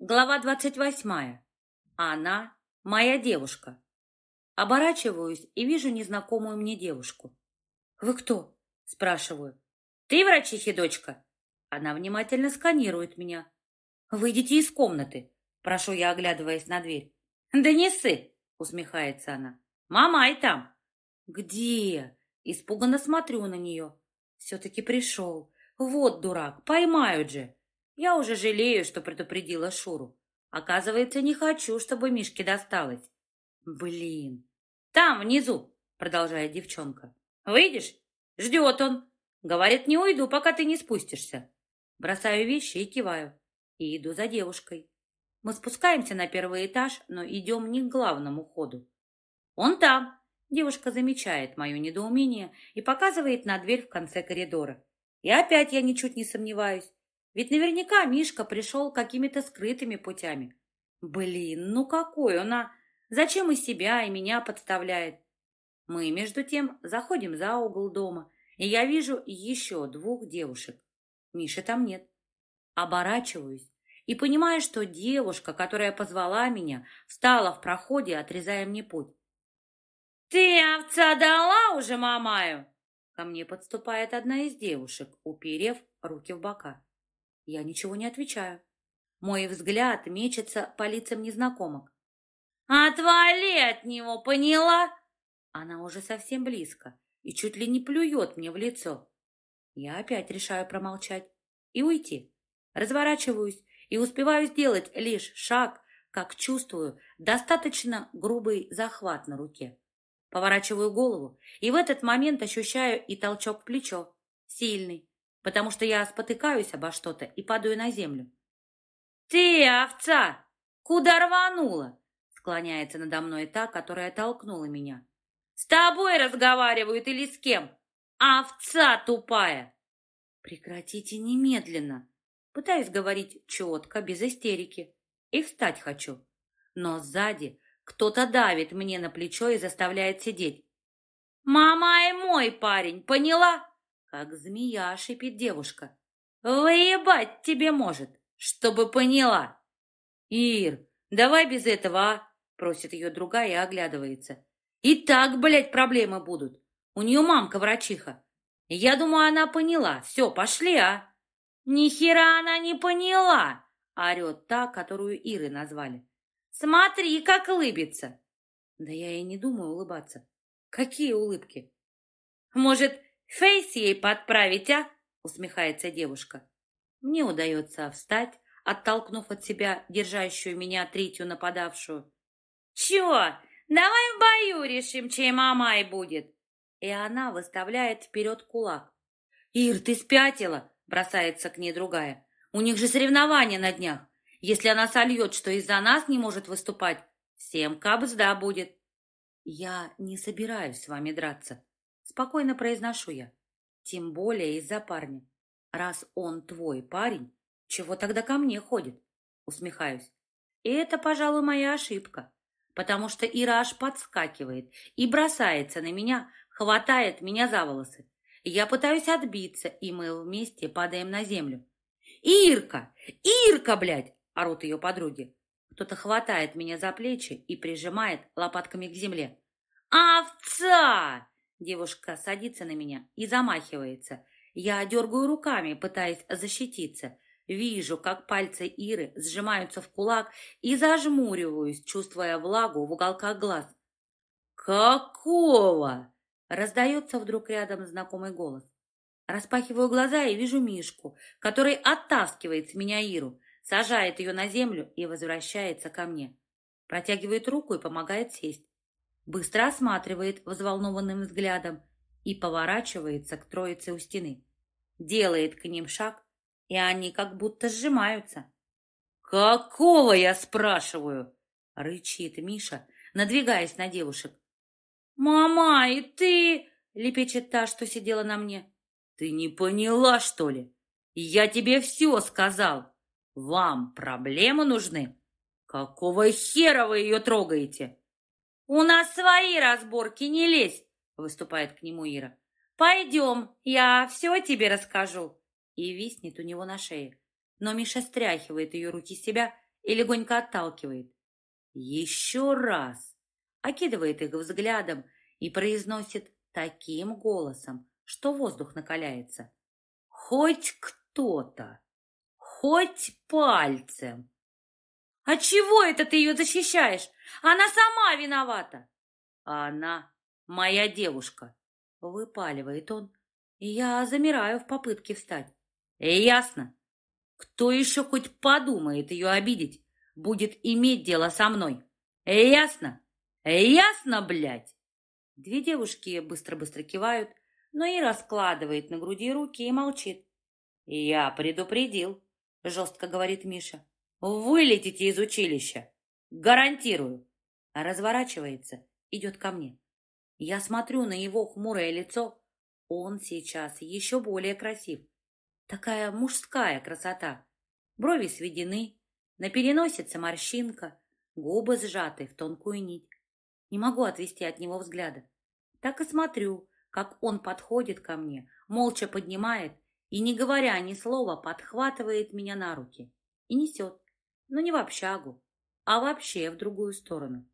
Глава двадцать восьмая. Она моя девушка. Оборачиваюсь и вижу незнакомую мне девушку. «Вы кто?» – спрашиваю. «Ты врачихи, дочка?» Она внимательно сканирует меня. «Выйдите из комнаты», – прошу я, оглядываясь на дверь. «Да не ссы!» – усмехается она. «Мама, и там!» «Где?» – испуганно смотрю на нее. «Все-таки пришел. Вот дурак, поймают же!» Я уже жалею, что предупредила Шуру. Оказывается, не хочу, чтобы Мишке досталось. Блин. Там, внизу, продолжает девчонка. Выйдешь? Ждет он. Говорит, не уйду, пока ты не спустишься. Бросаю вещи и киваю. И иду за девушкой. Мы спускаемся на первый этаж, но идем не к главному ходу. Он там. Девушка замечает мое недоумение и показывает на дверь в конце коридора. И опять я ничуть не сомневаюсь. Ведь наверняка Мишка пришел какими-то скрытыми путями. Блин, ну какой он, а? Зачем и себя, и меня подставляет? Мы, между тем, заходим за угол дома, и я вижу еще двух девушек. Миши там нет. Оборачиваюсь и понимаю, что девушка, которая позвала меня, встала в проходе, отрезая мне путь. «Ты овца дала уже Мамаю?» Ко мне подступает одна из девушек, уперев руки в бока. Я ничего не отвечаю. Мой взгляд мечется по лицам незнакомок. «Отвали от него, поняла?» Она уже совсем близко и чуть ли не плюет мне в лицо. Я опять решаю промолчать и уйти. Разворачиваюсь и успеваю сделать лишь шаг, как чувствую достаточно грубый захват на руке. Поворачиваю голову и в этот момент ощущаю и толчок в плечо. Сильный, потому что я спотыкаюсь обо что-то и падаю на землю. «Ты, овца! Куда рванула?» Склоняется надо мной та, которая толкнула меня. «С тобой разговаривают или с кем? Овца тупая!» «Прекратите немедленно!» Пытаюсь говорить четко, без истерики. И встать хочу. Но сзади кто-то давит мне на плечо и заставляет сидеть. «Мама и мой парень, поняла?» Как змея шипит девушка. Выебать тебе может, чтобы поняла. Ир, давай без этого, а? Просит ее другая и оглядывается. И так, блядь, проблемы будут. У нее мамка врачиха. Я думаю, она поняла. Все, пошли, а? Ни хера она не поняла, орет та, которую Иры назвали. Смотри, как улыбится. Да я и не думаю улыбаться. Какие улыбки? Может, Фейс ей подправить, а? Усмехается девушка. Мне удается встать, оттолкнув от себя держащую меня третью нападавшую. Чё? Давай в бою решим, чей мамай будет. И она выставляет вперед кулак. Ир, ты спятила? Бросается к ней другая. У них же соревнования на днях. Если она сольет, что из-за нас не может выступать, всем кабзда будет. Я не собираюсь с вами драться. Спокойно произношу я. Тем более из-за парня. Раз он твой парень, чего тогда ко мне ходит? Усмехаюсь. И это, пожалуй, моя ошибка. Потому что Ира аж подскакивает и бросается на меня, хватает меня за волосы. Я пытаюсь отбиться, и мы вместе падаем на землю. «Ирка! Ирка, блядь!» – орут ее подруги. Кто-то хватает меня за плечи и прижимает лопатками к земле. «Овца!» Девушка садится на меня и замахивается. Я дергаю руками, пытаясь защититься. Вижу, как пальцы Иры сжимаются в кулак и зажмуриваюсь, чувствуя влагу в уголках глаз. «Какого?» Раздается вдруг рядом знакомый голос. Распахиваю глаза и вижу Мишку, который оттаскивает с меня Иру, сажает ее на землю и возвращается ко мне. Протягивает руку и помогает сесть быстро осматривает взволнованным взглядом и поворачивается к троице у стены. Делает к ним шаг, и они как будто сжимаются. «Какого, я спрашиваю?» — рычит Миша, надвигаясь на девушек. «Мама, и ты...» — лепечет та, что сидела на мне. «Ты не поняла, что ли? Я тебе все сказал. Вам проблемы нужны? Какого хера вы ее трогаете?» «У нас свои разборки, не лезь!» — выступает к нему Ира. «Пойдем, я все тебе расскажу!» И виснет у него на шее. Но Миша стряхивает ее руки с себя и легонько отталкивает. Еще раз окидывает их взглядом и произносит таким голосом, что воздух накаляется. Хоть кто-то, хоть пальцем. А чего это ты ее защищаешь? Она сама виновата. А она моя девушка, выпаливает он, и я замираю в попытке встать. И ясно, кто еще хоть подумает ее обидеть, будет иметь дело со мной. Ясно? Ясно, блядь? Две девушки быстро-быстро кивают, но и раскладывает на груди руки и молчит. «Я предупредил», — жестко говорит Миша. «Вылетите из училища! Гарантирую!» Разворачивается, идет ко мне. Я смотрю на его хмурое лицо. Он сейчас еще более красив. Такая мужская красота. Брови сведены, на переносице морщинка, губы сжаты в тонкую нить. Не могу отвести от него взгляда. Так и смотрю, как он подходит ко мне, молча поднимает и, не говоря ни слова, подхватывает меня на руки и несет, но не в общагу, а вообще в другую сторону.